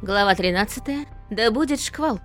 Глава 13. Да будет шквал.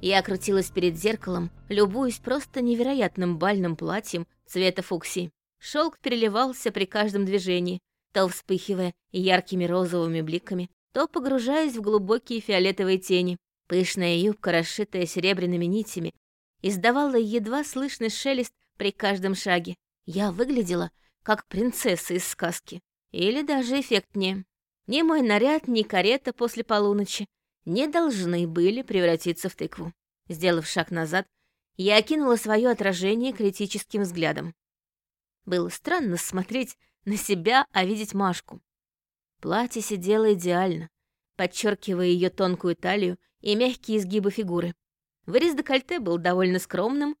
Я крутилась перед зеркалом, любуясь просто невероятным бальным платьем цвета фуксии. Шелк переливался при каждом движении, то вспыхивая яркими розовыми бликами, то погружаясь в глубокие фиолетовые тени. Пышная юбка, расшитая серебряными нитями, издавала едва слышный шелест при каждом шаге. Я выглядела как принцесса из сказки. Или даже эффектнее. Ни мой наряд, ни карета после полуночи не должны были превратиться в тыкву. Сделав шаг назад, я окинула свое отражение критическим взглядом. Было странно смотреть на себя, а видеть Машку. Платье сидело идеально, подчеркивая ее тонкую талию и мягкие изгибы фигуры. Вырез декольте был довольно скромным,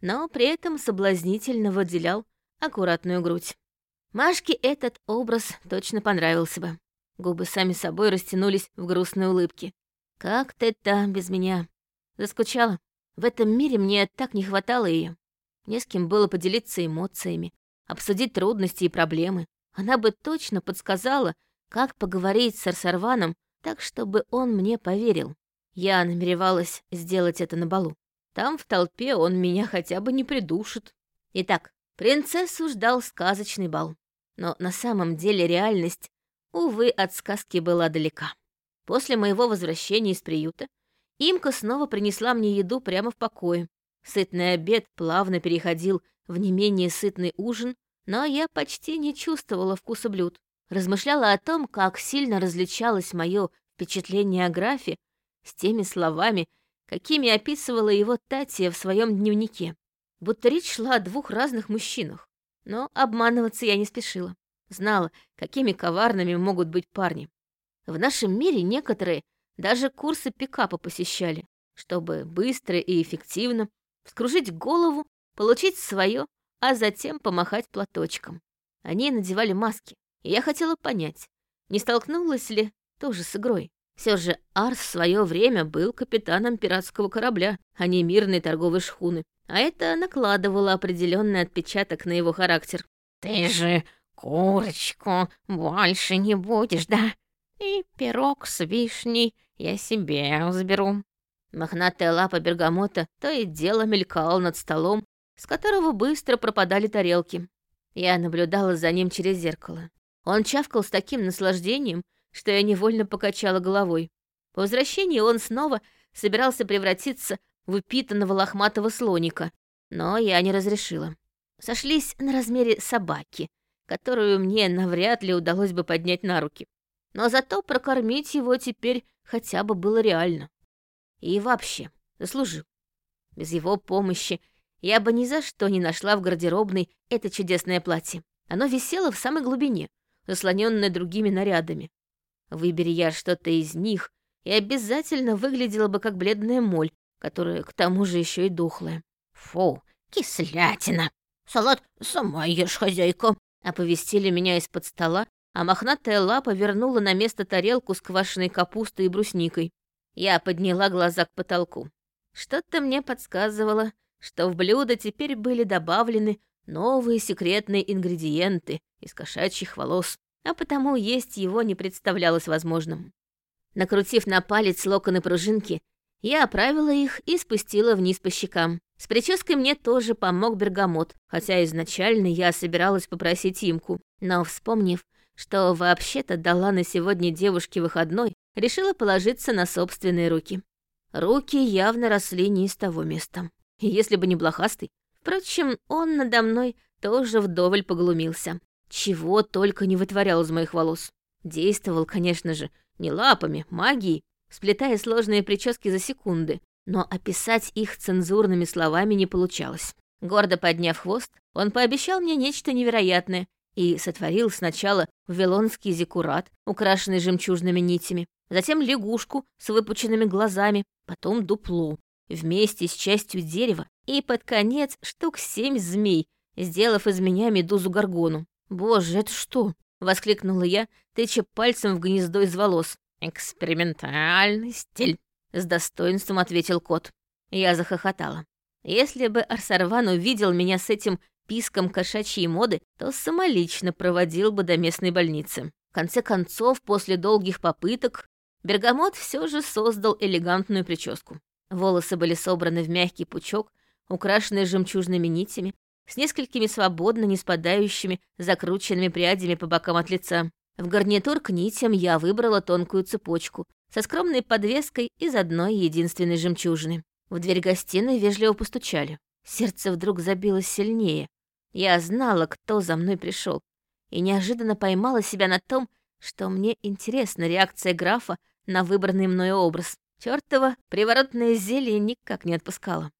но при этом соблазнительно выделял аккуратную грудь. Машке этот образ точно понравился бы. Губы сами собой растянулись в грустной улыбке. «Как ты там без меня?» Заскучала. В этом мире мне так не хватало ее. Не с кем было поделиться эмоциями, обсудить трудности и проблемы. Она бы точно подсказала, как поговорить с Арсарваном так, чтобы он мне поверил. Я намеревалась сделать это на балу. Там в толпе он меня хотя бы не придушит. Итак, принцессу ждал сказочный бал. Но на самом деле реальность увы, от сказки была далека. После моего возвращения из приюта Имка снова принесла мне еду прямо в покое. Сытный обед плавно переходил в не менее сытный ужин, но я почти не чувствовала вкуса блюд. Размышляла о том, как сильно различалось мое впечатление о графе с теми словами, какими описывала его Татья в своем дневнике. Будто речь шла о двух разных мужчинах. Но обманываться я не спешила. Знала, какими коварными могут быть парни. В нашем мире некоторые даже курсы пикапа посещали, чтобы быстро и эффективно вскружить голову, получить свое, а затем помахать платочком. Они надевали маски, и я хотела понять, не столкнулась ли тоже с игрой. Все же Арс в свое время был капитаном пиратского корабля, а не мирной торговой шхуны, а это накладывало определенный отпечаток на его характер. «Ты же Курочку больше не будешь, да? И пирог с вишней я себе заберу». Мохнатая лапа бергамота то и дело мелькала над столом, с которого быстро пропадали тарелки. Я наблюдала за ним через зеркало. Он чавкал с таким наслаждением, что я невольно покачала головой. По возвращении он снова собирался превратиться в упитанного лохматого слоника, но я не разрешила. Сошлись на размере собаки, которую мне навряд ли удалось бы поднять на руки. Но зато прокормить его теперь хотя бы было реально. И вообще, заслужил. Без его помощи я бы ни за что не нашла в гардеробной это чудесное платье. Оно висело в самой глубине, заслоненное другими нарядами. Выбери я что-то из них, и обязательно выглядела бы как бледная моль, которая к тому же еще и духлая. Фу, кислятина. Салат сама ешь, хозяйка. Оповестили меня из-под стола, а мохнатая лапа вернула на место тарелку с квашеной капустой и брусникой. Я подняла глаза к потолку. Что-то мне подсказывало, что в блюдо теперь были добавлены новые секретные ингредиенты из кошачьих волос, а потому есть его не представлялось возможным. Накрутив на палец локоны пружинки, я оправила их и спустила вниз по щекам. С прической мне тоже помог бергамот, хотя изначально я собиралась попросить Имку. Но, вспомнив, что вообще-то дала на сегодня девушке выходной, решила положиться на собственные руки. Руки явно росли не из того места. Если бы не блохастый. Впрочем, он надо мной тоже вдоволь поглумился. Чего только не вытворял из моих волос. Действовал, конечно же, не лапами, магией, сплетая сложные прически за секунды, но описать их цензурными словами не получалось. Гордо подняв хвост, он пообещал мне нечто невероятное и сотворил сначала вавилонский зиккурат, украшенный жемчужными нитями, затем лягушку с выпученными глазами, потом дупло, вместе с частью дерева и под конец штук семь змей, сделав из меня медузу-горгону. «Боже, это что?» — воскликнула я, тыча пальцем в гнездо из волос. «Экспериментальный стиль», — с достоинством ответил кот. Я захохотала. Если бы Арсарван увидел меня с этим писком кошачьей моды, то самолично проводил бы до местной больницы. В конце концов, после долгих попыток, Бергамот все же создал элегантную прическу. Волосы были собраны в мягкий пучок, украшенный жемчужными нитями, с несколькими свободно не спадающими, закрученными прядями по бокам от лица. В гарнитур к нитям я выбрала тонкую цепочку со скромной подвеской из одной единственной жемчужины. В дверь гостиной вежливо постучали. Сердце вдруг забилось сильнее. Я знала, кто за мной пришел, и неожиданно поймала себя на том, что мне интересна реакция графа на выбранный мною образ. Чёртова приворотное зелье никак не отпускало.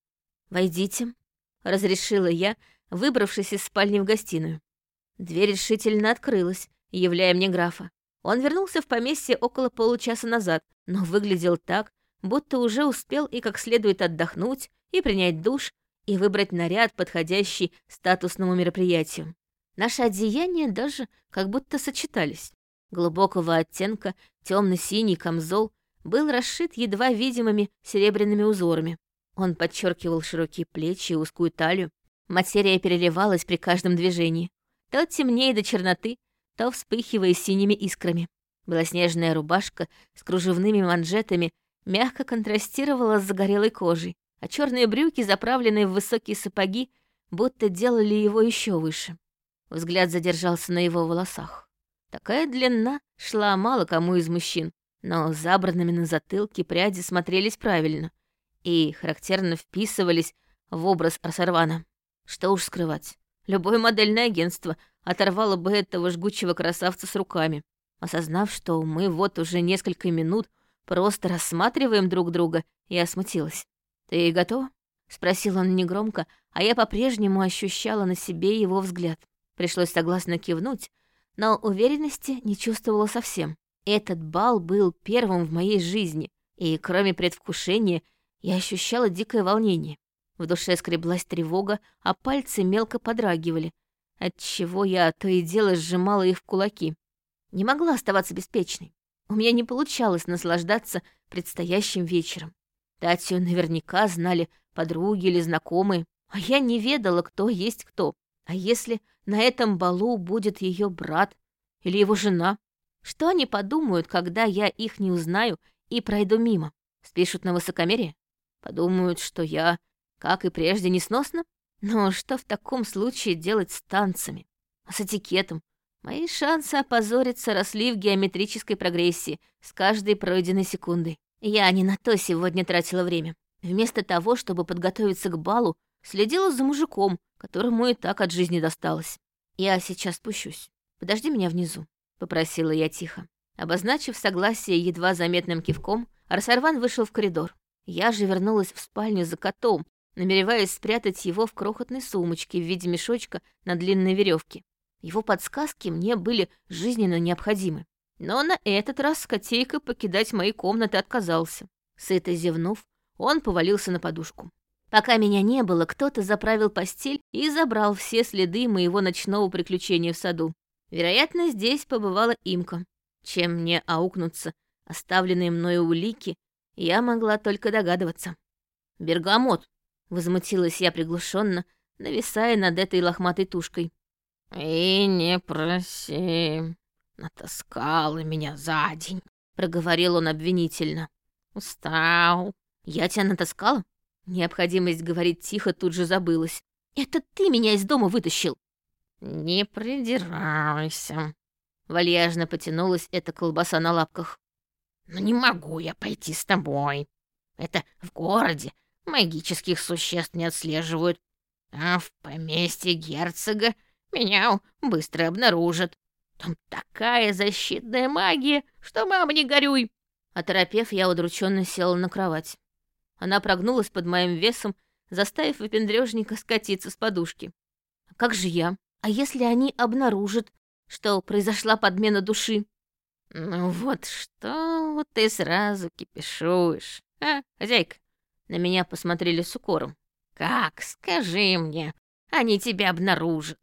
«Войдите», — разрешила я, выбравшись из спальни в гостиную. Дверь решительно открылась, являя мне графа. Он вернулся в поместье около получаса назад, но выглядел так, будто уже успел и как следует отдохнуть, и принять душ, и выбрать наряд, подходящий статусному мероприятию. Наши одеяния даже как будто сочетались. Глубокого оттенка темно-синий камзол был расшит едва видимыми серебряными узорами. Он подчеркивал широкие плечи и узкую талию. Материя переливалась при каждом движении. То темнее до черноты, то вспыхивая синими искрами. Белоснежная рубашка с кружевными манжетами мягко контрастировала с загорелой кожей, а черные брюки, заправленные в высокие сапоги, будто делали его еще выше. Взгляд задержался на его волосах. Такая длина шла мало кому из мужчин, но забранными на затылке пряди смотрелись правильно и характерно вписывались в образ Арсарвана. Что уж скрывать, любое модельное агентство оторвало бы этого жгучего красавца с руками. Осознав, что мы вот уже несколько минут просто рассматриваем друг друга, я смутилась. «Ты готова?» — спросил он негромко, а я по-прежнему ощущала на себе его взгляд. Пришлось согласно кивнуть, но уверенности не чувствовала совсем. Этот бал был первым в моей жизни, и кроме предвкушения я ощущала дикое волнение. В душе скреблась тревога, а пальцы мелко подрагивали, отчего я то и дело сжимала их в кулаки. Не могла оставаться беспечной. У меня не получалось наслаждаться предстоящим вечером. Татью наверняка знали подруги или знакомые, а я не ведала, кто есть кто. А если на этом балу будет ее брат или его жена? Что они подумают, когда я их не узнаю и пройду мимо? Спишут на высокомерие? Подумают, что я, как и прежде, несносна? Но что в таком случае делать с танцами? А с этикетом? Мои шансы опозориться росли в геометрической прогрессии с каждой пройденной секундой. Я не на то сегодня тратила время. Вместо того, чтобы подготовиться к балу, следила за мужиком, которому и так от жизни досталось. Я сейчас спущусь. Подожди меня внизу. — попросила я тихо. Обозначив согласие едва заметным кивком, Арсарван вышел в коридор. Я же вернулась в спальню за котом, намереваясь спрятать его в крохотной сумочке в виде мешочка на длинной веревке. Его подсказки мне были жизненно необходимы. Но на этот раз котейка покидать мои комнаты отказался. Сыто зевнув, он повалился на подушку. Пока меня не было, кто-то заправил постель и забрал все следы моего ночного приключения в саду. Вероятно, здесь побывала имка. Чем мне аукнуться оставленные мною улики, я могла только догадываться. «Бергамот!» — возмутилась я приглушенно, нависая над этой лохматой тушкой. «И не проси, натаскала меня за день», — проговорил он обвинительно. «Устал». «Я тебя натаскала?» Необходимость говорить тихо тут же забылась. «Это ты меня из дома вытащил!» «Не придирайся», — вальяжно потянулась эта колбаса на лапках. «Но не могу я пойти с тобой. Это в городе магических существ не отслеживают, а в поместье герцога меня быстро обнаружат. Там такая защитная магия, что мама не горюй!» Оторопев, я удрученно села на кровать. Она прогнулась под моим весом, заставив выпендрёжника скатиться с подушки. «А как же я?» А если они обнаружат, что произошла подмена души? Ну вот что ты сразу кипишуешь, а, хозяйка? На меня посмотрели с укором. Как, скажи мне, они тебя обнаружат?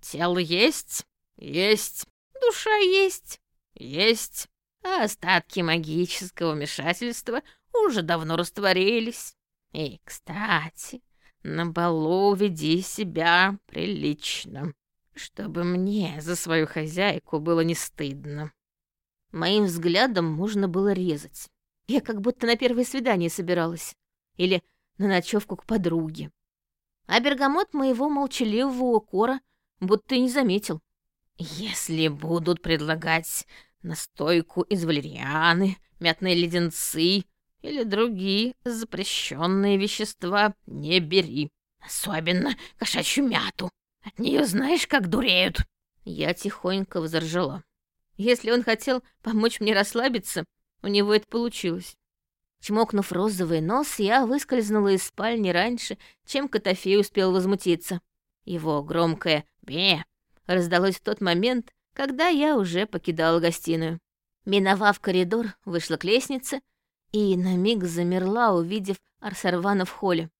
Тело есть? Есть. Душа есть? Есть. А остатки магического вмешательства уже давно растворились. И, кстати, на балу веди себя прилично. чтобы мне за свою хозяйку было не стыдно. Моим взглядом можно было резать. Я как будто на первое свидание собиралась. Или на ночевку к подруге. А бергамот моего молчаливого укора будто не заметил. Если будут предлагать настойку из валерианы, мятные леденцы или другие запрещенные вещества, не бери. Особенно кошачью мяту. От нее знаешь, как дуреют. Я тихонько взоржала. Если он хотел помочь мне расслабиться, у него это получилось. Чмокнув розовый нос, я выскользнула из спальни раньше, чем Котофей успел возмутиться. Его громкое «бе» раздалось в тот момент, когда я уже покидала гостиную. Миновав коридор, вышла к лестнице и на миг замерла, увидев Арсарвана в холле.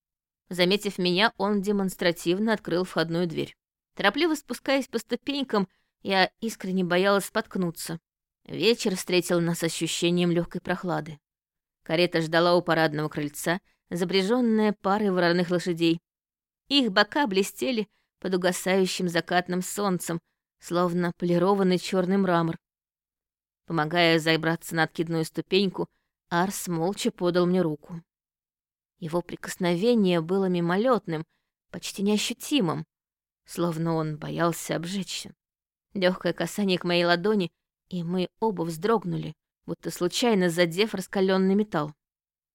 Заметив меня, он демонстративно открыл входную дверь. Торопливо спускаясь по ступенькам, я искренне боялась споткнуться. Вечер встретил нас ощущением легкой прохлады. Карета ждала у парадного крыльца, запряженная парой вороных лошадей. Их бока блестели под угасающим закатным солнцем, словно полированный черный мрамор. Помогая забраться на откидную ступеньку, Арс молча подал мне руку. Его прикосновение было мимолетным, почти неощутимым, словно он боялся обжечься. Легкое касание к моей ладони, и мы оба вздрогнули, будто случайно задев раскаленный металл.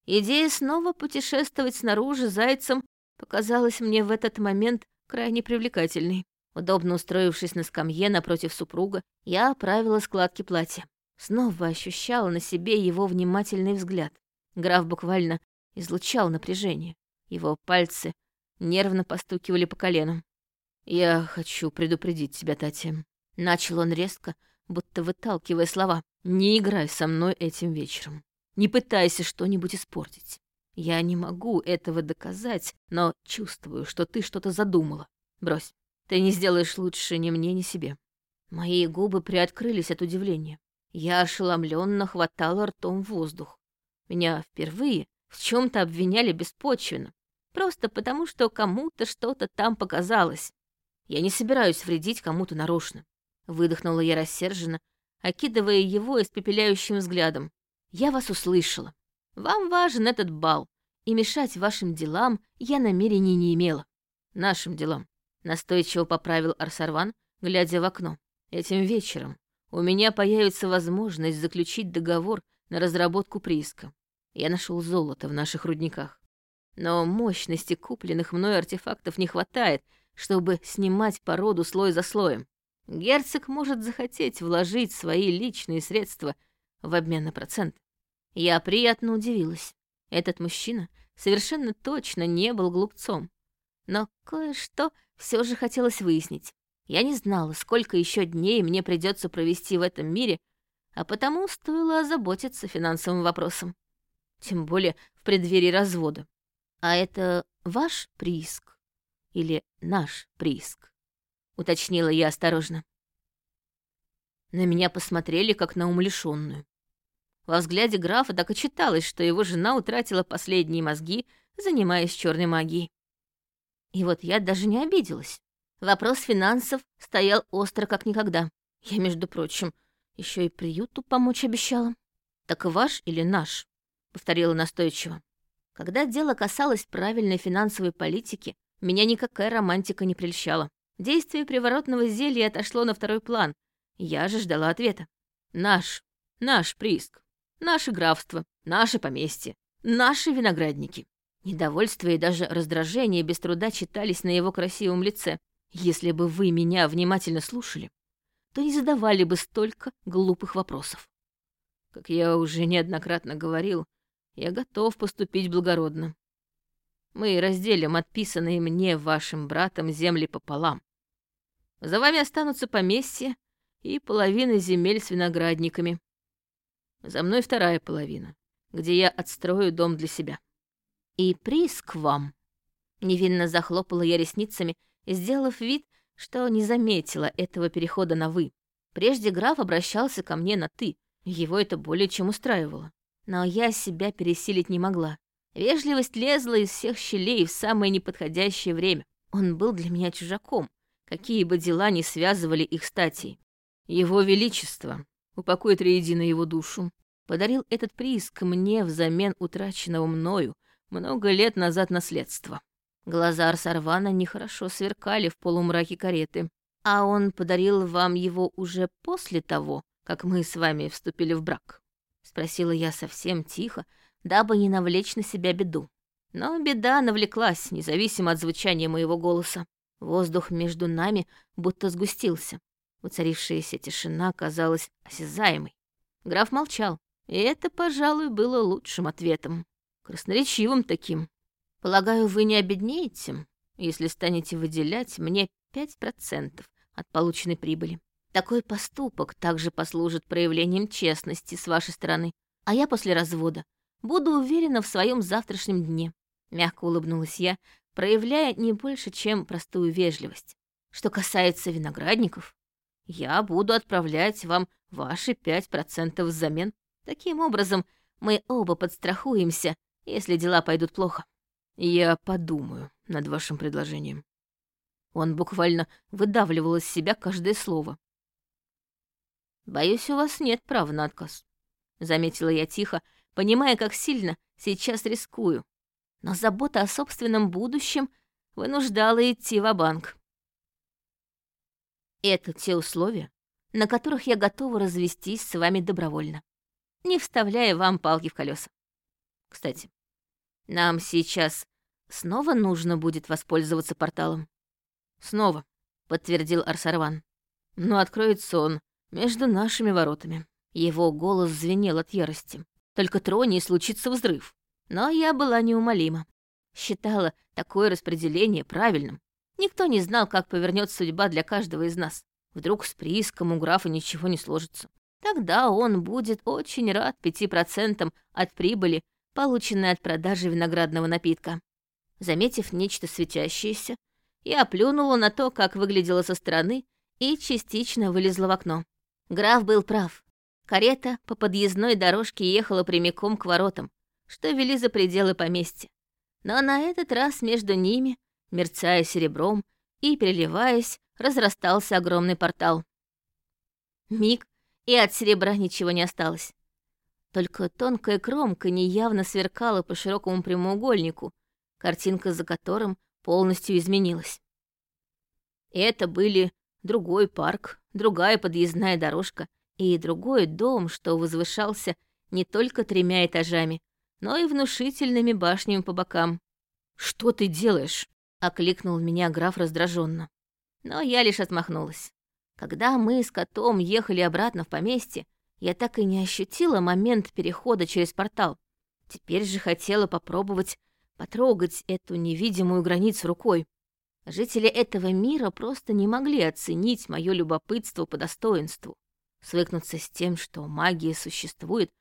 Идея снова путешествовать снаружи зайцем показалась мне в этот момент крайне привлекательной. Удобно устроившись на скамье напротив супруга, я оправила складки платья. Снова ощущала на себе его внимательный взгляд. Граф буквально излучал напряжение. Его пальцы нервно постукивали по коленам. «Я хочу предупредить тебя, Татья». Начал он резко, будто выталкивая слова. «Не играй со мной этим вечером. Не пытайся что-нибудь испортить. Я не могу этого доказать, но чувствую, что ты что-то задумала. Брось, ты не сделаешь лучше ни мне, ни себе». Мои губы приоткрылись от удивления. Я ошеломленно хватала ртом воздух. Меня впервые в чем то обвиняли беспочвенно, просто потому, что кому-то что-то там показалось. Я не собираюсь вредить кому-то нарочно. Выдохнула я рассерженно, окидывая его испепеляющим взглядом. Я вас услышала. Вам важен этот бал, и мешать вашим делам я намерений не имела. Нашим делам. Настойчиво поправил Арсарван, глядя в окно. Этим вечером у меня появится возможность заключить договор на разработку прииска. Я нашел золото в наших рудниках. Но мощности купленных мной артефактов не хватает, чтобы снимать породу слой за слоем. Герцог может захотеть вложить свои личные средства в обмен на процент. Я приятно удивилась. Этот мужчина совершенно точно не был глупцом. Но кое-что все же хотелось выяснить. Я не знала, сколько еще дней мне придется провести в этом мире, а потому стоило озаботиться финансовым вопросом. Тем более в преддверии развода. А это ваш прииск? Или наш прииск? Уточнила я осторожно. На меня посмотрели, как на умалишенную. Во взгляде графа так и читалось, что его жена утратила последние мозги, занимаясь черной магией. И вот я даже не обиделась. Вопрос финансов стоял остро как никогда. Я, между прочим, еще и приюту помочь обещала. Так ваш или наш? Повторила настойчиво. Когда дело касалось правильной финансовой политики, меня никакая романтика не прельщала. Действие приворотного зелья отошло на второй план. Я же ждала ответа. Наш, наш прииск. Наше графство, наше поместье, наши виноградники. Недовольство и даже раздражение без труда читались на его красивом лице. Если бы вы меня внимательно слушали, то не задавали бы столько глупых вопросов. Как я уже неоднократно говорил, я готов поступить благородно. Мы разделим отписанные мне вашим братом земли пополам. За вами останутся поместья и половина земель с виноградниками. За мной вторая половина, где я отстрою дом для себя. И приз к вам. Невинно захлопала я ресницами, сделав вид, что не заметила этого перехода на «вы». Прежде граф обращался ко мне на «ты», его это более чем устраивало. Но я себя пересилить не могла. Вежливость лезла из всех щелей в самое неподходящее время. Он был для меня чужаком, какие бы дела ни связывали их статей. Его Величество, упокоит триедино его душу, подарил этот приз к мне взамен утраченного мною много лет назад наследства. Глаза Арсарвана нехорошо сверкали в полумраке кареты. А он подарил вам его уже после того, как мы с вами вступили в брак? Спросила я совсем тихо, дабы не навлечь на себя беду. Но беда навлеклась, независимо от звучания моего голоса. Воздух между нами будто сгустился. Уцарившаяся тишина казалась осязаемой. Граф молчал, и это, пожалуй, было лучшим ответом. Красноречивым таким. Полагаю, вы не обеднеете, если станете выделять мне 5% от полученной прибыли. Такой поступок также послужит проявлением честности с вашей стороны, а я после развода буду уверена в своем завтрашнем дне. Мягко улыбнулась я, проявляя не больше, чем простую вежливость. Что касается виноградников, я буду отправлять вам ваши 5% взамен. Таким образом, мы оба подстрахуемся, если дела пойдут плохо. Я подумаю над вашим предложением. Он буквально выдавливал из себя каждое слово. «Боюсь, у вас нет права на отказ», — заметила я тихо, понимая, как сильно сейчас рискую. Но забота о собственном будущем вынуждала идти в банк Это те условия, на которых я готова развестись с вами добровольно, не вставляя вам палки в колеса. Кстати, нам сейчас снова нужно будет воспользоваться порталом. Снова, подтвердил Арсарван. Но откроется он между нашими воротами. Его голос звенел от ярости. Только троне случится взрыв. Но я была неумолима. Считала такое распределение правильным. Никто не знал, как повернется судьба для каждого из нас. Вдруг с прииском у графа ничего не сложится. Тогда он будет очень рад пяти процентам от прибыли, полученной от продажи виноградного напитка. Заметив нечто светящееся, я плюнула на то, как выглядело со стороны, и частично вылезла в окно. Граф был прав. Карета по подъездной дорожке ехала прямиком к воротам, что вели за пределы поместья. Но на этот раз между ними, мерцая серебром и переливаясь, разрастался огромный портал. Миг, и от серебра ничего не осталось. Только тонкая кромка неявно сверкала по широкому прямоугольнику, картинка за которым полностью изменилась. Это были другой парк, другая подъездная дорожка и другой дом, что возвышался не только тремя этажами, но и внушительными башнями по бокам. «Что ты делаешь?» — окликнул меня граф раздраженно. Но я лишь отмахнулась. Когда мы с котом ехали обратно в поместье, я так и не ощутила момент перехода через портал. Теперь же хотела попробовать потрогать эту невидимую границу рукой. Жители этого мира просто не могли оценить мое любопытство по достоинству. Свыкнуться с тем, что магия существует,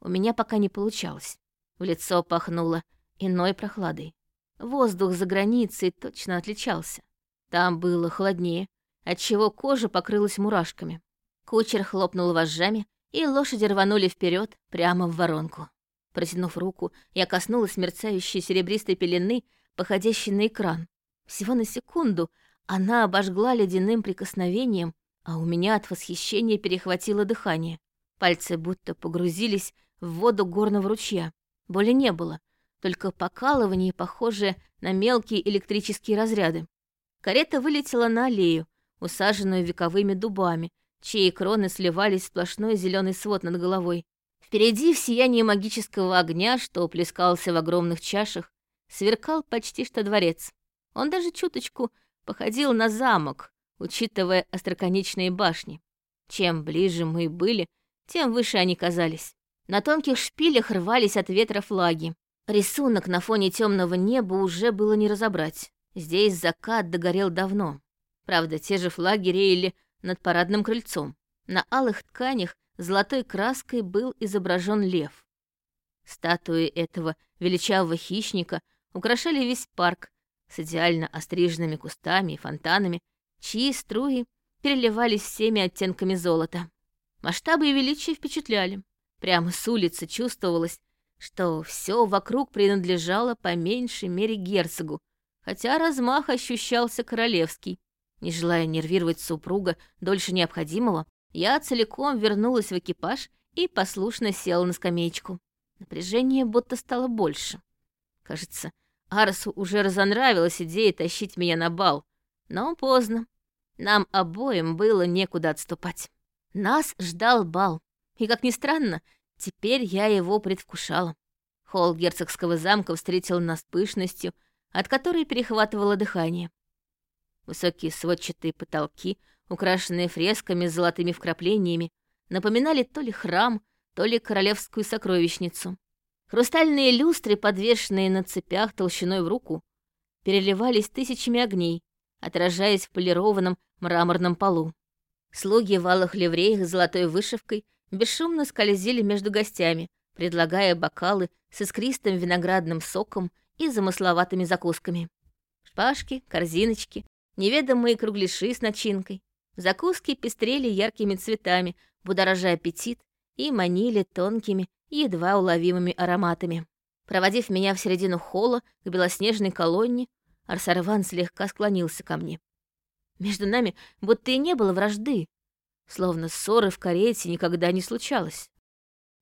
у меня пока не получалось. В лицо пахнуло иной прохладой. Воздух за границей точно отличался. Там было холоднее, отчего кожа покрылась мурашками. Кучер хлопнул вожжами, и лошади рванули вперед прямо в воронку. Протянув руку, я коснулась мерцающей серебристой пелены, походящей на экран. Всего на секунду она обожгла ледяным прикосновением, а у меня от восхищения перехватило дыхание. Пальцы будто погрузились в воду горного ручья. Боли не было, только покалывание, похожее на мелкие электрические разряды. Карета вылетела на аллею, усаженную вековыми дубами, чьи кроны сливались в сплошной зеленый свод над головой. Впереди в сиянии магического огня, что плескался в огромных чашах, сверкал почти что дворец. Он даже чуточку походил на замок, учитывая остроконечные башни. Чем ближе мы были, тем выше они казались. На тонких шпилях рвались от ветра флаги. Рисунок на фоне темного неба уже было не разобрать. Здесь закат догорел давно. Правда, те же флаги реяли над парадным крыльцом. На алых тканях золотой краской был изображен лев. Статуи этого величавого хищника украшали весь парк с идеально остриженными кустами и фонтанами, чьи струи переливались всеми оттенками золота. Масштабы и величие впечатляли. Прямо с улицы чувствовалось, что все вокруг принадлежало по меньшей мере герцогу, хотя размах ощущался королевский. Не желая нервировать супруга дольше необходимого, я целиком вернулась в экипаж и послушно села на скамеечку. Напряжение будто стало больше. Кажется, Арсу уже разонравилась идея тащить меня на бал, но поздно. Нам обоим было некуда отступать. Нас ждал бал, и, как ни странно, теперь я его предвкушала. Холл герцогского замка встретил нас пышностью, от которой перехватывало дыхание. Высокие сводчатые потолки, украшенные фресками с золотыми вкраплениями, напоминали то ли храм, то ли королевскую сокровищницу. Хрустальные люстры, подвешенные на цепях толщиной в руку, переливались тысячами огней, отражаясь в полированном мраморном полу. Слуги в алых ливреях с золотой вышивкой бесшумно скользили между гостями, предлагая бокалы с искристым виноградным соком и замысловатыми закусками. Шпажки, корзиночки, неведомые кругляши с начинкой. Закуски пестрели яркими цветами, будоража аппетит, и манили тонкими, едва уловимыми ароматами. Проводив меня в середину холла к белоснежной колонне, Арсарван слегка склонился ко мне. Между нами будто и не было вражды, словно ссоры в карете никогда не случалось.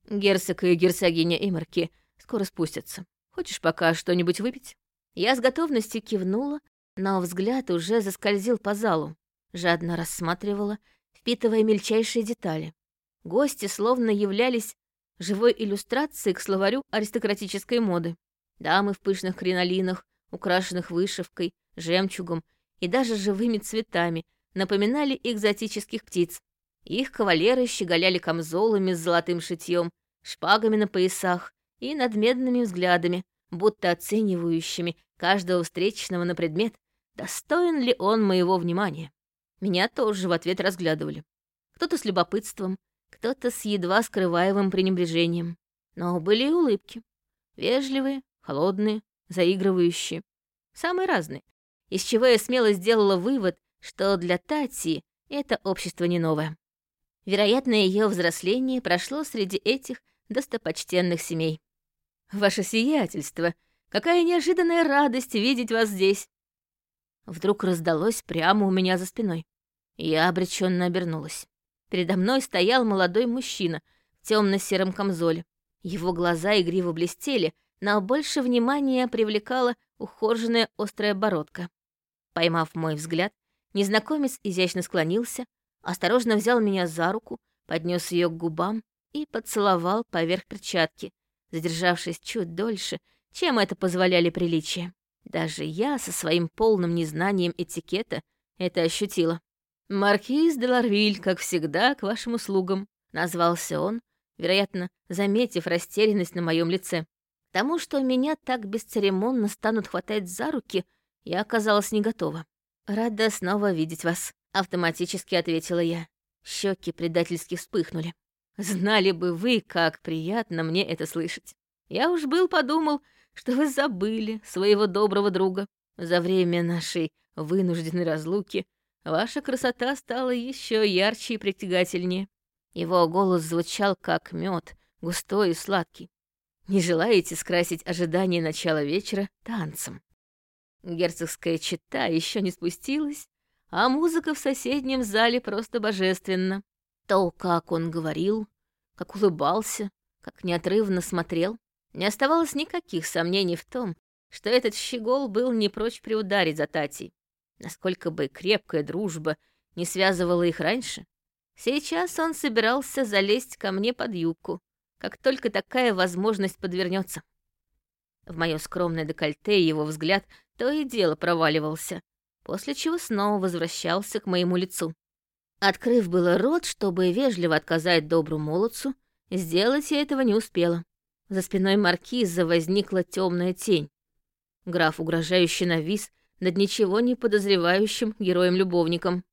Герцог и герцогиня Эмарки скоро спустятся. Хочешь пока что-нибудь выпить? Я с готовностью кивнула, но взгляд уже заскользил по залу, жадно рассматривала, впитывая мельчайшие детали. Гости словно являлись живой иллюстрацией к словарю аристократической моды. Дамы в пышных кринолинах, украшенных вышивкой, жемчугом и даже живыми цветами, напоминали экзотических птиц. Их кавалеры щеголяли камзолами с золотым шитьем, шпагами на поясах и надмедными взглядами, будто оценивающими каждого встречного на предмет, достоин ли он моего внимания. Меня тоже в ответ разглядывали. Кто-то с любопытством, кто-то с едва скрываемым пренебрежением. Но были и улыбки. Вежливые, холодные, заигрывающие. Самые разные. Из чего я смело сделала вывод, что для Тати это общество не новое. Вероятно, ее взросление прошло среди этих достопочтенных семей. «Ваше сиятельство! Какая неожиданная радость видеть вас здесь!» Вдруг раздалось прямо у меня за спиной. Я обреченно обернулась. Передо мной стоял молодой мужчина в темно-сером камзоле. Его глаза игриво блестели, но больше внимания привлекала ухоженная острая бородка. Поймав мой взгляд, незнакомец изящно склонился, осторожно взял меня за руку, поднес ее к губам и поцеловал поверх перчатки, задержавшись чуть дольше, чем это позволяли приличия. Даже я со своим полным незнанием этикета это ощутила. «Маркиз де Ларвиль, как всегда, к вашим услугам», — назвался он, вероятно, заметив растерянность на моем лице. Тому, что меня так бесцеремонно станут хватать за руки, я оказалась не готова. «Рада снова видеть вас», — автоматически ответила я. Щеки предательски вспыхнули. «Знали бы вы, как приятно мне это слышать. Я уж был подумал, что вы забыли своего доброго друга. За время нашей вынужденной разлуки Ваша красота стала еще ярче и притягательнее. Его голос звучал как мед, густой и сладкий. Не желаете скрасить ожидание начала вечера танцем? Герцогская чита еще не спустилась, а музыка в соседнем зале просто божественна. То, как он говорил, как улыбался, как неотрывно смотрел, не оставалось никаких сомнений в том, что этот щегол был не прочь приударить за Татей. Насколько бы крепкая дружба не связывала их раньше, сейчас он собирался залезть ко мне под юбку, как только такая возможность подвернется. В моё скромное декольте его взгляд то и дело проваливался, после чего снова возвращался к моему лицу. Открыв было рот, чтобы вежливо отказать добру молодцу, сделать я этого не успела. За спиной маркиза возникла темная тень. Граф угрожающе навис над ничего не подозревающим героем-любовником.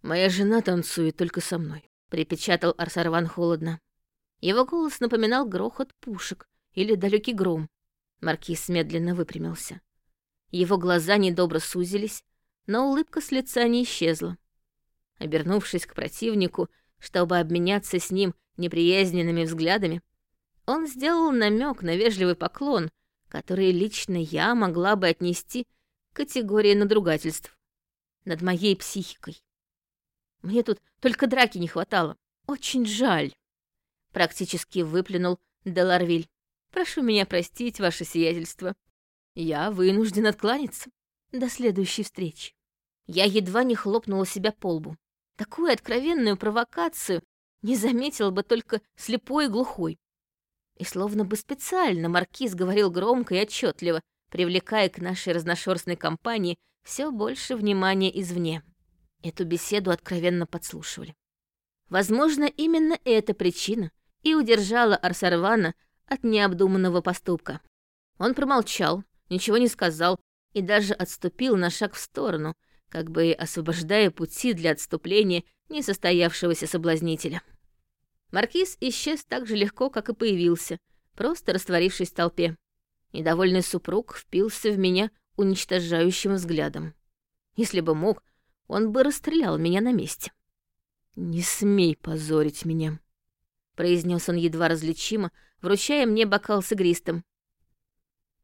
«Моя жена танцует только со мной», — припечатал Арсарван холодно. Его голос напоминал грохот пушек или далекий гром. Маркиз медленно выпрямился. Его глаза недобро сузились, но улыбка с лица не исчезла. Обернувшись к противнику, чтобы обменяться с ним неприязненными взглядами, он сделал намек на вежливый поклон, который лично я могла бы отнести категории надругательств. над моей психикой. Мне тут только драки не хватало. Очень жаль. Практически выплюнул Деларвиль. Прошу меня простить, ваше сиятельство. Я вынужден откланяться. До следующей встречи. Я едва не хлопнула себя по лбу. Такую откровенную провокацию не заметил бы только слепой и глухой. И словно бы специально маркиз говорил громко и отчетливо, привлекая к нашей разношерстной компании все больше внимания извне. Эту беседу откровенно подслушивали. Возможно, именно эта причина и удержала Арсарвана от необдуманного поступка. Он промолчал, ничего не сказал и даже отступил на шаг в сторону, как бы освобождая пути для отступления несостоявшегося соблазнителя. Маркиз исчез так же легко, как и появился, просто растворившись в толпе. Недовольный супруг впился в меня уничтожающим взглядом. Если бы мог, он бы расстрелял меня на месте. «Не смей позорить меня», — произнес он едва различимо, вручая мне бокал с игристым.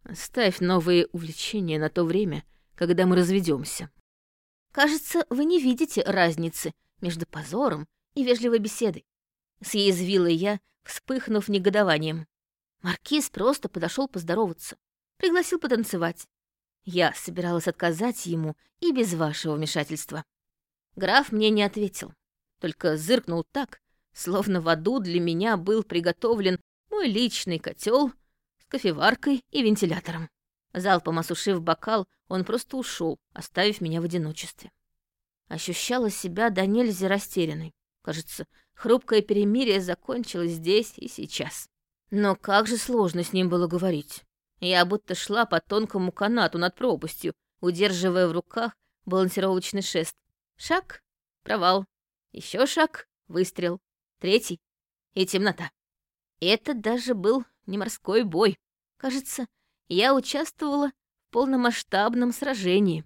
«Оставь новые увлечения на то время, когда мы разведемся. «Кажется, вы не видите разницы между позором и вежливой беседой», — съязвила я, вспыхнув негодованием. Маркиз просто подошел поздороваться, пригласил потанцевать. Я собиралась отказать ему и без вашего вмешательства. Граф мне не ответил, только зыркнул так, словно в аду для меня был приготовлен мой личный котел с кофеваркой и вентилятором. Залпом осушив бокал, он просто ушел, оставив меня в одиночестве. Ощущала себя до нельзя растерянной. Кажется, хрупкое перемирие закончилось здесь и сейчас. Но как же сложно с ним было говорить. Я будто шла по тонкому канату над пропастью, удерживая в руках балансировочный шест. Шаг — провал. Еще шаг — выстрел. Третий — и темнота. Это даже был не морской бой. Кажется, я участвовала в полномасштабном сражении.